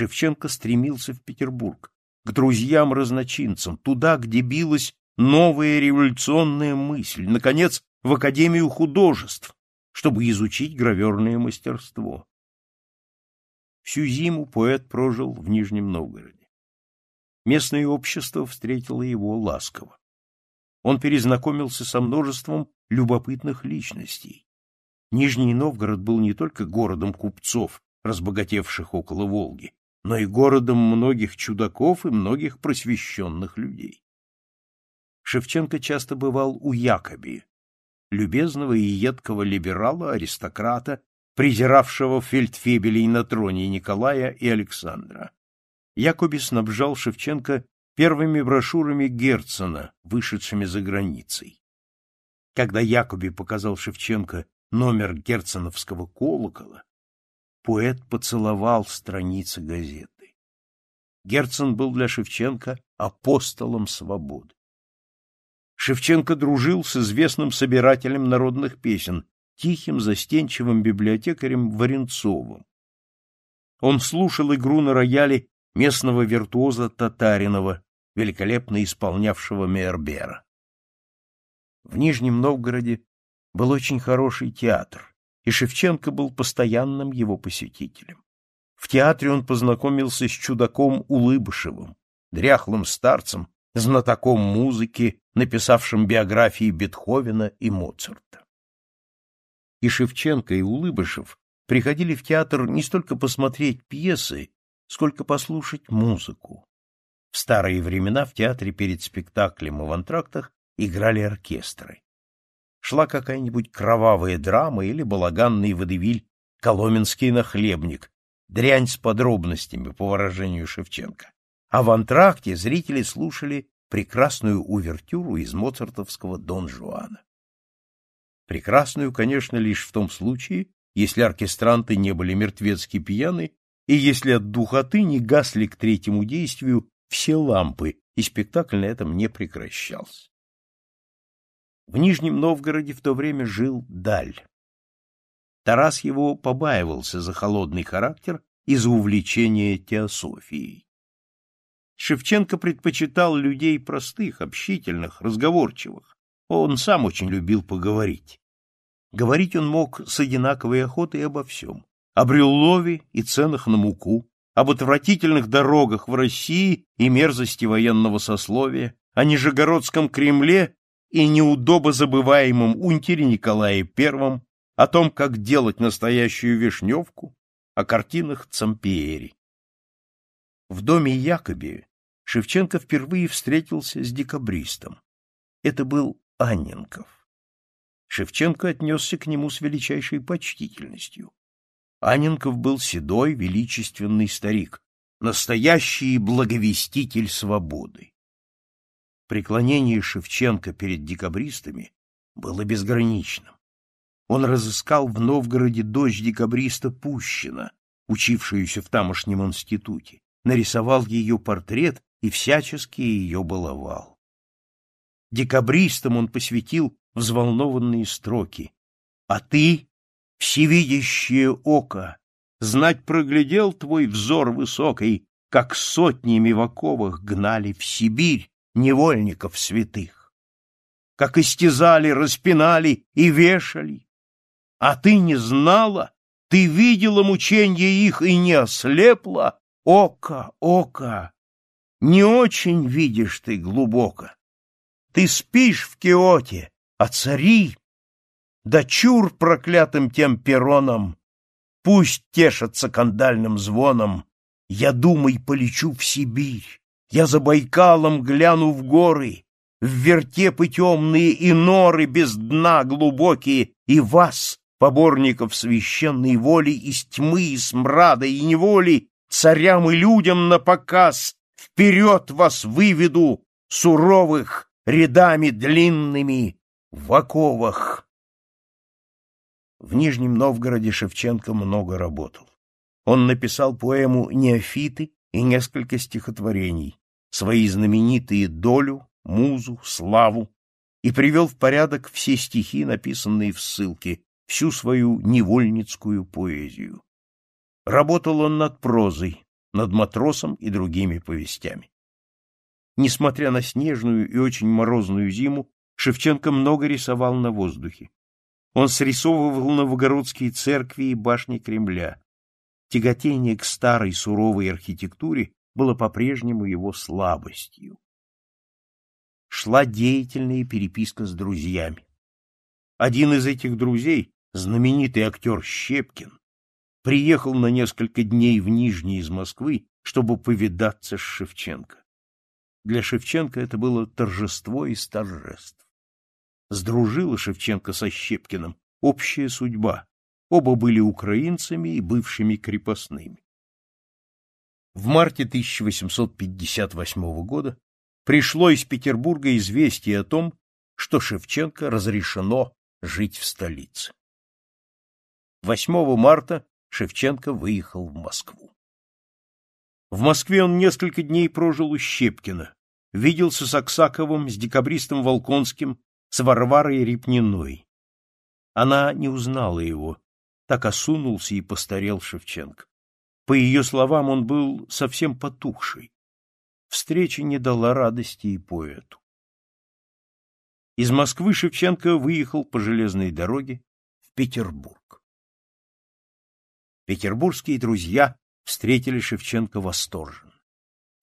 Шевченко стремился в Петербург, к друзьям-разночинцам, туда, где билась новая революционная мысль, наконец, в Академию художеств, чтобы изучить граверное мастерство. Всю зиму поэт прожил в Нижнем Новгороде. Местное общество встретило его ласково. Он перезнакомился со множеством любопытных личностей. Нижний Новгород был не только городом купцов, разбогатевших около Волги, но и городом многих чудаков и многих просвещенных людей. Шевченко часто бывал у Якоби, любезного и едкого либерала, аристократа, презиравшего фельдфебелей на троне Николая и Александра. Якоби снабжал Шевченко первыми брошюрами Герцена, вышедшими за границей. Когда Якоби показал Шевченко номер герценовского колокола, поэт поцеловал страницы газеты. Герцен был для Шевченко апостолом свободы. Шевченко дружил с известным собирателем народных песен, тихим, застенчивым библиотекарем Варенцовым. Он слушал игру на рояле местного виртуоза Татаринова, великолепно исполнявшего Мейербера. В Нижнем Новгороде был очень хороший театр и Шевченко был постоянным его посетителем. В театре он познакомился с чудаком Улыбышевым, дряхлым старцем, знатоком музыки, написавшим биографии Бетховена и Моцарта. И Шевченко, и Улыбышев приходили в театр не столько посмотреть пьесы, сколько послушать музыку. В старые времена в театре перед спектаклем и в антрактах играли оркестры шла какая-нибудь кровавая драма или балаганный водевиль «Коломенский нахлебник», дрянь с подробностями, по выражению Шевченко. А в антракте зрители слушали прекрасную увертюру из моцартовского «Дон Жуана». Прекрасную, конечно, лишь в том случае, если оркестранты не были мертвецки пьяны и если от духоты не гасли к третьему действию все лампы, и спектакль на этом не прекращался. В Нижнем Новгороде в то время жил Даль. Тарас его побаивался за холодный характер и за увлечение теософией. Шевченко предпочитал людей простых, общительных, разговорчивых. Он сам очень любил поговорить. Говорить он мог с одинаковой охотой обо всем. О брюллове и ценах на муку, об отвратительных дорогах в России и мерзости военного сословия, о Нижегородском Кремле и неудобо забываемом унтере Николае Первом о том, как делать настоящую вишневку, о картинах Цампиери. В доме Якоби Шевченко впервые встретился с декабристом. Это был Анненков. Шевченко отнесся к нему с величайшей почтительностью. Анненков был седой, величественный старик, настоящий благовеститель свободы преклонение Шевченко перед декабристами было безграничным. Он разыскал в Новгороде дочь декабриста Пущина, учившуюся в тамошнем институте, нарисовал ее портрет и всячески ее баловал. Декабристам он посвятил взволнованные строки. «А ты, всевидящее око, знать проглядел твой взор высокий, как сотнями в оковах гнали в Сибирь невольников святых, как истязали, распинали и вешали. А ты не знала, ты видела мучения их и не ослепла. Око, око, не очень видишь ты глубоко. Ты спишь в Киоте, а цари, да чур проклятым тем пероном, пусть тешатся кандальным звоном, я думай полечу в Сибирь. Я за Байкалом гляну в горы, в вертепы темные и норы без дна глубокие, и вас, поборников священной воли, из тьмы, и смрада и неволи, царям и людям на показ, вперед вас выведу, суровых, рядами длинными, в оковах. В Нижнем Новгороде Шевченко много работал. Он написал поэму «Неофиты» и несколько стихотворений свои знаменитые долю, музу, славу и привел в порядок все стихи, написанные в ссылке, всю свою невольницкую поэзию. Работал он над прозой, над матросом и другими повестями. Несмотря на снежную и очень морозную зиму, Шевченко много рисовал на воздухе. Он срисовывал новгородские церкви и башни Кремля. Тяготение к старой суровой архитектуре было по-прежнему его слабостью. Шла деятельная переписка с друзьями. Один из этих друзей, знаменитый актер Щепкин, приехал на несколько дней в Нижний из Москвы, чтобы повидаться с Шевченко. Для Шевченко это было торжество из торжеств. Сдружила Шевченко со Щепкиным общая судьба. Оба были украинцами и бывшими крепостными в марте 1858 года пришло из Петербурга известие о том, что Шевченко разрешено жить в столице. 8 марта Шевченко выехал в Москву. В Москве он несколько дней прожил у Щепкина, виделся с Аксаковым, с декабристом Волконским, с Варварой Репниной. Она не узнала его, так осунулся и постарел Шевченко. По ее словам, он был совсем потухший. Встреча не дала радости и поэту. Из Москвы Шевченко выехал по железной дороге в Петербург. Петербургские друзья встретили Шевченко восторженно.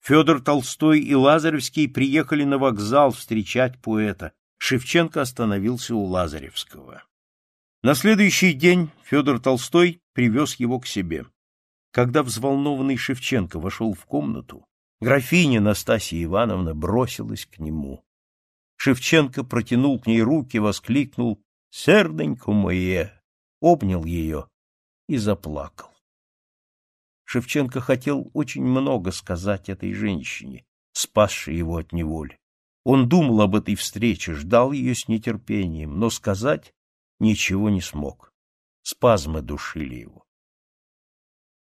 Федор Толстой и Лазаревский приехали на вокзал встречать поэта. Шевченко остановился у Лазаревского. На следующий день Федор Толстой привез его к себе. Когда взволнованный Шевченко вошел в комнату, графиня Настасья Ивановна бросилась к нему. Шевченко протянул к ней руки, воскликнул «Серденьку мое!», обнял ее и заплакал. Шевченко хотел очень много сказать этой женщине, спасшей его от неволи. Он думал об этой встрече, ждал ее с нетерпением, но сказать ничего не смог. Спазмы душили его.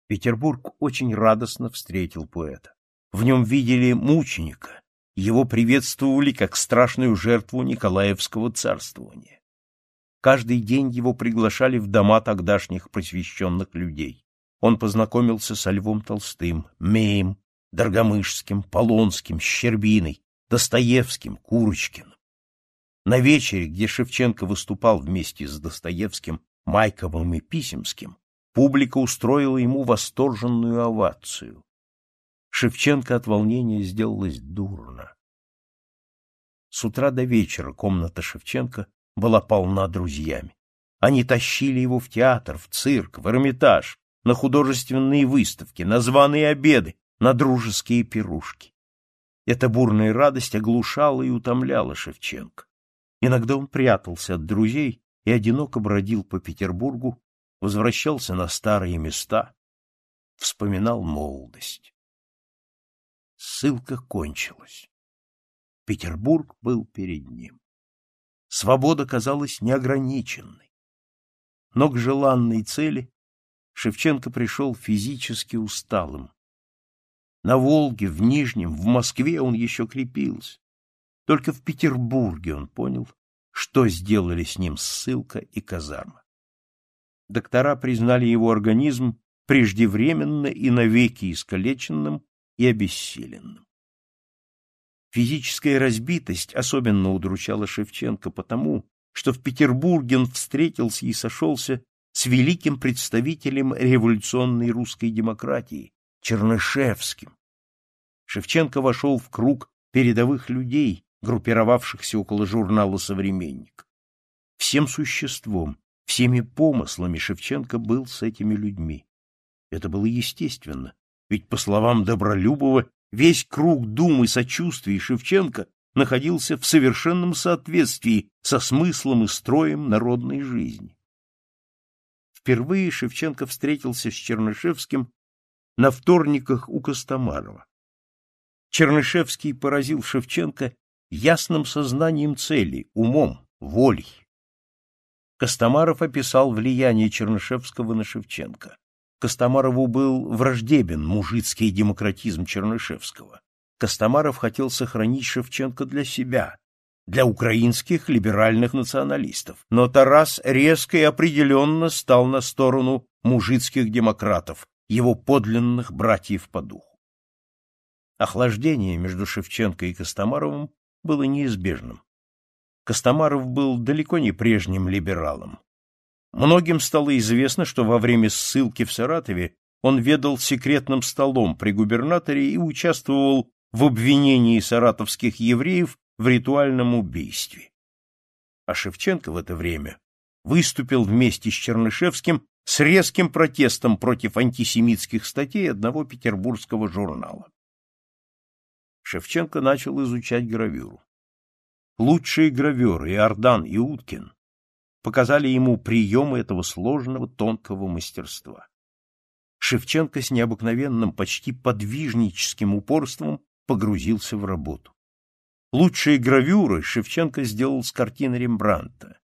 Петербург очень радостно встретил поэта. В нем видели мученика, его приветствовали как страшную жертву Николаевского царствования. Каждый день его приглашали в дома тогдашних просвещенных людей. Он познакомился со Львом Толстым, Меем, Доргомышским, Полонским, Щербиной, Достоевским, Курочкиным. На вечере, где Шевченко выступал вместе с Достоевским, Майковым и Писемским, Публика устроила ему восторженную овацию. Шевченко от волнения сделалось дурно. С утра до вечера комната Шевченко была полна друзьями. Они тащили его в театр, в цирк, в Эрмитаж, на художественные выставки, на званые обеды, на дружеские пирушки. Эта бурная радость оглушала и утомляла Шевченко. Иногда он прятался от друзей и одиноко бродил по Петербургу, возвращался на старые места, вспоминал молодость. Ссылка кончилась. Петербург был перед ним. Свобода казалась неограниченной. Но к желанной цели Шевченко пришел физически усталым. На Волге, в Нижнем, в Москве он еще крепился. Только в Петербурге он понял, что сделали с ним ссылка и казарма доктора признали его организм преждевременно и навеки искалеченным и обессиленным. Физическая разбитость особенно удручала Шевченко потому, что в Петербурге он встретился и сошелся с великим представителем революционной русской демократии, Чернышевским. Шевченко вошел в круг передовых людей, группировавшихся около журнала «Современник». Всем существом Всеми помыслами Шевченко был с этими людьми. Это было естественно, ведь, по словам Добролюбова, весь круг дум и сочувствий Шевченко находился в совершенном соответствии со смыслом и строем народной жизни. Впервые Шевченко встретился с Чернышевским на вторниках у Костомарова. Чернышевский поразил Шевченко ясным сознанием цели, умом, волей. Костомаров описал влияние Чернышевского на Шевченко. Костомарову был враждебен мужицкий демократизм Чернышевского. Костомаров хотел сохранить Шевченко для себя, для украинских либеральных националистов. Но Тарас резко и определенно стал на сторону мужицких демократов, его подлинных братьев по духу. Охлаждение между Шевченко и Костомаровым было неизбежным. Костомаров был далеко не прежним либералом. Многим стало известно, что во время ссылки в Саратове он ведал секретным столом при губернаторе и участвовал в обвинении саратовских евреев в ритуальном убийстве. А Шевченко в это время выступил вместе с Чернышевским с резким протестом против антисемитских статей одного петербургского журнала. Шевченко начал изучать гравюру. Лучшие граверы Иордан и Уткин показали ему приемы этого сложного тонкого мастерства. Шевченко с необыкновенным, почти подвижническим упорством погрузился в работу. Лучшие гравюры Шевченко сделал с картин Рембрандта.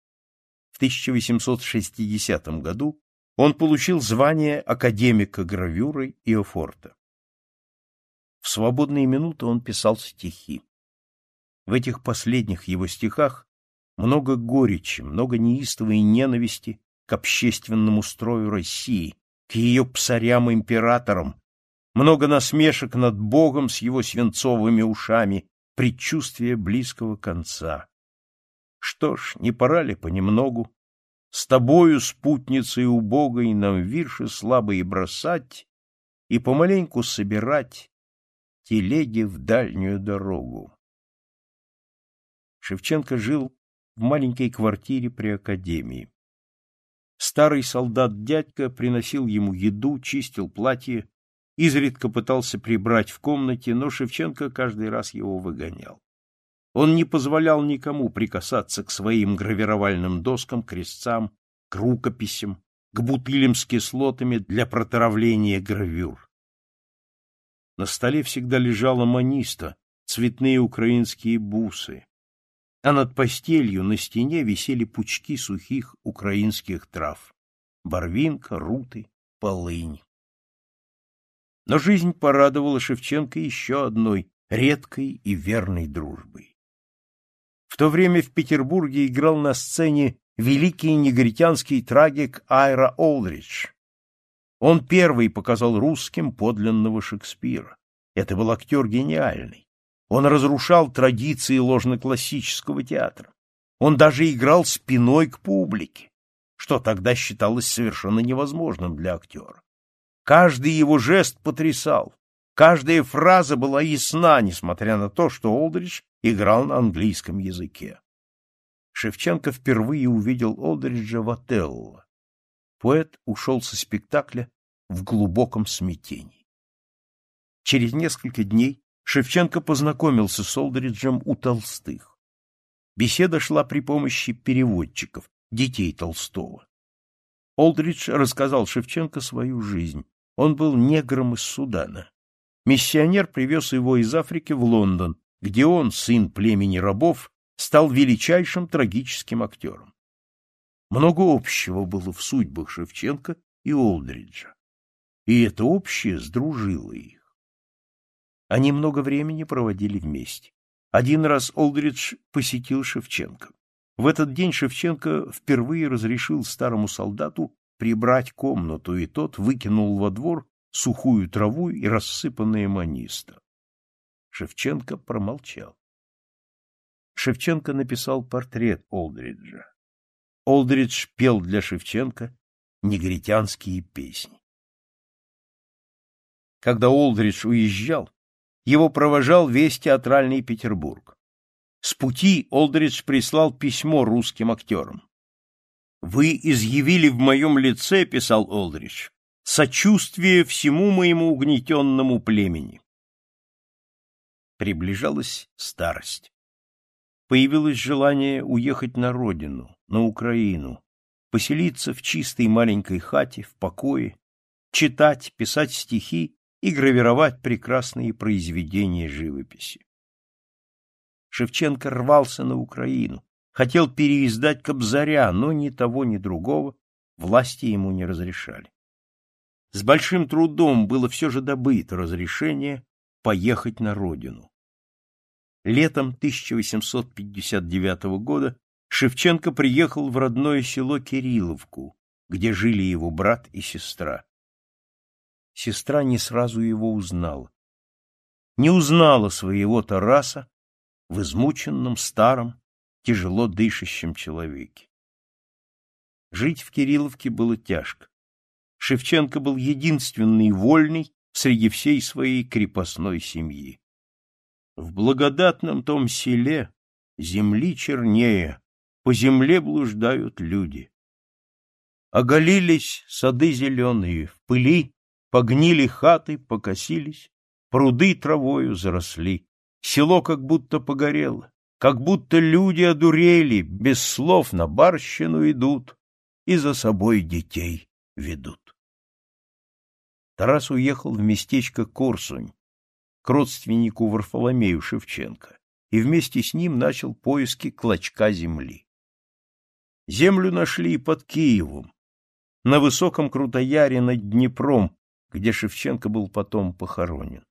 В 1860 году он получил звание академика гравюры и офорта. В свободные минуты он писал стихи. В этих последних его стихах много горечи, много неистовой ненависти к общественному строю России, к ее псарям-императорам, много насмешек над Богом с его свинцовыми ушами, предчувствие близкого конца. Что ж, не пора ли понемногу? С тобою, спутницей убогой, нам вирши слабые бросать и помаленьку собирать телеги в дальнюю дорогу. Шевченко жил в маленькой квартире при академии. Старый солдат-дядька приносил ему еду, чистил платье, изредка пытался прибрать в комнате, но Шевченко каждый раз его выгонял. Он не позволял никому прикасаться к своим гравировальным доскам, крестцам, к рукописям, к бутылям с кислотами для протравления гравюр. На столе всегда лежала маниста, цветные украинские бусы, а над постелью на стене висели пучки сухих украинских трав — барвинка, руты, полынь. Но жизнь порадовала Шевченко еще одной редкой и верной дружбой. В то время в Петербурге играл на сцене великий негритянский трагик Айра Олдрич. Он первый показал русским подлинного Шекспира. Это был актер гениальный. Он разрушал традиции ложно-классического театра. Он даже играл спиной к публике, что тогда считалось совершенно невозможным для актера. Каждый его жест потрясал, каждая фраза была ясна, несмотря на то, что Олдридж играл на английском языке. Шевченко впервые увидел Олдриджа в Отелло. Поэт ушел со спектакля в глубоком смятении. Через несколько дней Шевченко познакомился с Олдриджем у Толстых. Беседа шла при помощи переводчиков, детей Толстого. Олдридж рассказал Шевченко свою жизнь. Он был негром из Судана. Миссионер привез его из Африки в Лондон, где он, сын племени рабов, стал величайшим трагическим актером. Много общего было в судьбах Шевченко и Олдриджа, и это общее сдружило их. Они много времени проводили вместе. Один раз Олдридж посетил Шевченко. В этот день Шевченко впервые разрешил старому солдату прибрать комнату, и тот выкинул во двор сухую траву и рассыпанные маниста. Шевченко промолчал. Шевченко написал портрет Олдриджа. Олдридж пел для Шевченко негритянские песни. Когда Олдридж уезжал, его провожал весь театральный Петербург. С пути Олдридж прислал письмо русским актерам. «Вы изъявили в моем лице, — писал Олдридж, — сочувствие всему моему угнетенному племени». Приближалась старость. Появилось желание уехать на родину, на Украину, поселиться в чистой маленькой хате, в покое, читать, писать стихи и гравировать прекрасные произведения живописи. Шевченко рвался на Украину, хотел переиздать Кобзаря, но ни того, ни другого власти ему не разрешали. С большим трудом было все же добыто разрешение поехать на родину. Летом 1859 года Шевченко приехал в родное село Кирилловку, где жили его брат и сестра сестра не сразу его узнала. Не узнала своего Тараса в измученном, старом, тяжело дышащем человеке. Жить в Кирилловке было тяжко. Шевченко был единственный вольный среди всей своей крепостной семьи. В благодатном том селе земли чернее, по земле блуждают люди. Оголились сады зеленые, в пыли Погнили хаты, покосились, пруды травою заросли. Село как будто погорело, как будто люди одурели, без слов на барщину идут и за собой детей ведут. Тарас уехал в местечко Корсунь к родственнику Варфоломею Шевченко и вместе с ним начал поиски клочка земли. Землю нашли и под Киевом, на высоком крутояре над Днепром, где Шевченко был потом похоронен.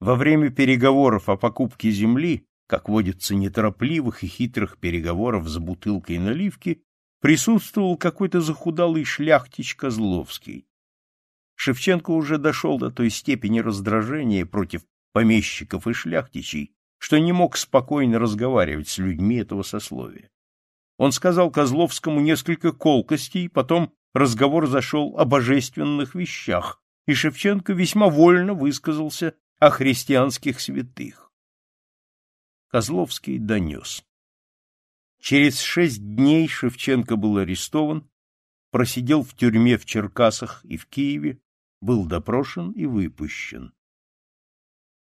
Во время переговоров о покупке земли, как водится неторопливых и хитрых переговоров с бутылкой наливки, присутствовал какой-то захудалый шляхтич Козловский. Шевченко уже дошел до той степени раздражения против помещиков и шляхтичей, что не мог спокойно разговаривать с людьми этого сословия. Он сказал Козловскому несколько колкостей, потом разговор зашел о божественных вещах, и Шевченко весьма вольно высказался о христианских святых. Козловский донес. Через шесть дней Шевченко был арестован, просидел в тюрьме в Черкасах и в Киеве, был допрошен и выпущен.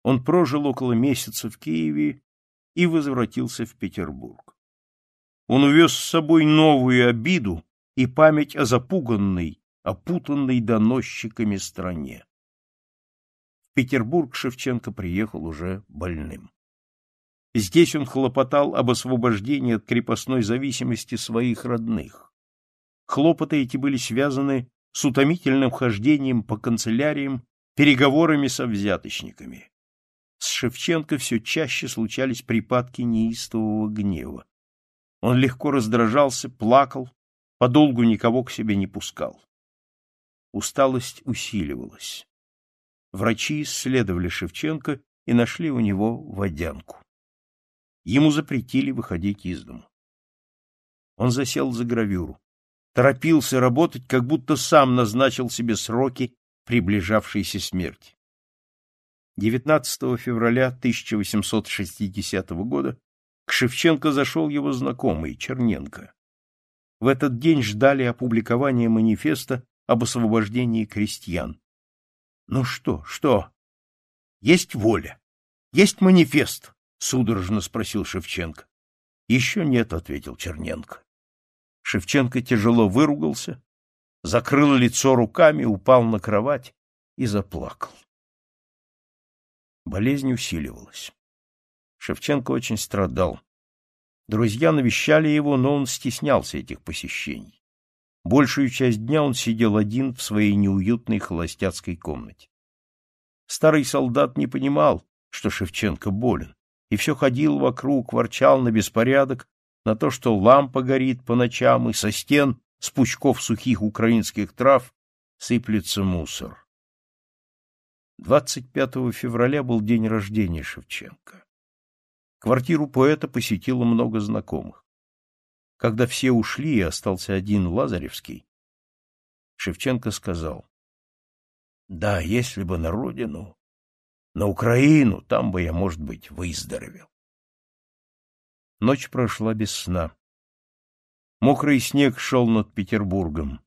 Он прожил около месяца в Киеве и возвратился в Петербург. Он увез с собой новую обиду, и память о запуганной, опутанной доносчиками стране. В Петербург Шевченко приехал уже больным. Здесь он хлопотал об освобождении от крепостной зависимости своих родных. Хлопоты эти были связаны с утомительным хождением по канцеляриям, переговорами со взяточниками. С Шевченко все чаще случались припадки неистового гнева. Он легко раздражался, плакал, подолгу никого к себе не пускал. Усталость усиливалась. Врачи исследовали Шевченко и нашли у него водянку. Ему запретили выходить из дому. Он засел за гравюру, торопился работать, как будто сам назначил себе сроки приближавшейся смерти. 19 февраля 1860 года к Шевченко зашел его знакомый, Черненко в этот день ждали опубликования манифеста об освобождении крестьян. Ну что, что? Есть воля. Есть манифест, судорожно спросил Шевченко. Еще нет, ответил Черненко. Шевченко тяжело выругался, закрыл лицо руками, упал на кровать и заплакал. Болезнь усиливалась. Шевченко очень страдал. Друзья навещали его, но он стеснялся этих посещений. Большую часть дня он сидел один в своей неуютной холостяцкой комнате. Старый солдат не понимал, что Шевченко болен, и все ходил вокруг, ворчал на беспорядок, на то, что лампа горит по ночам, и со стен, с пучков сухих украинских трав, сыплется мусор. 25 февраля был день рождения Шевченко. Квартиру поэта посетило много знакомых. Когда все ушли и остался один Лазаревский, Шевченко сказал, «Да, если бы на родину, на Украину, там бы я, может быть, выздоровел». Ночь прошла без сна. Мокрый снег шел над Петербургом.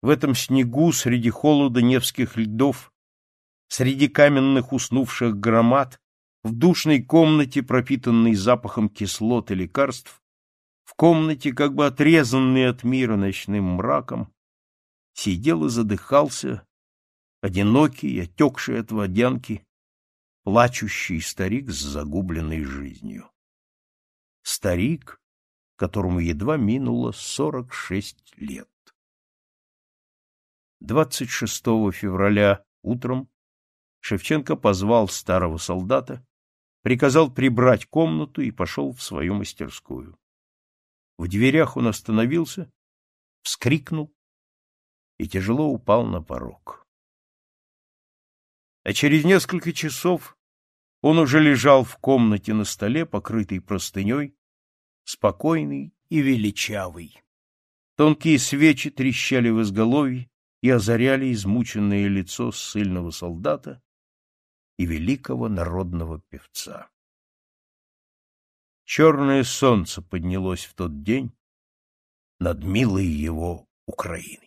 В этом снегу среди холода Невских льдов, среди каменных уснувших громад, в душной комнате, пропитанной запахом кислот и лекарств, в комнате, как бы отрезанной от мира ночным мраком, сидел и задыхался, одинокий, отекший от водянки, плачущий старик с загубленной жизнью. Старик, которому едва минуло сорок шесть лет. 26 февраля утром Шевченко позвал старого солдата приказал прибрать комнату и пошел в свою мастерскую. В дверях он остановился, вскрикнул и тяжело упал на порог. А через несколько часов он уже лежал в комнате на столе, покрытой простыней, спокойный и величавый. Тонкие свечи трещали в изголовье и озаряли измученное лицо ссыльного солдата, и великого народного певца. Черное солнце поднялось в тот день над милой его Украиной.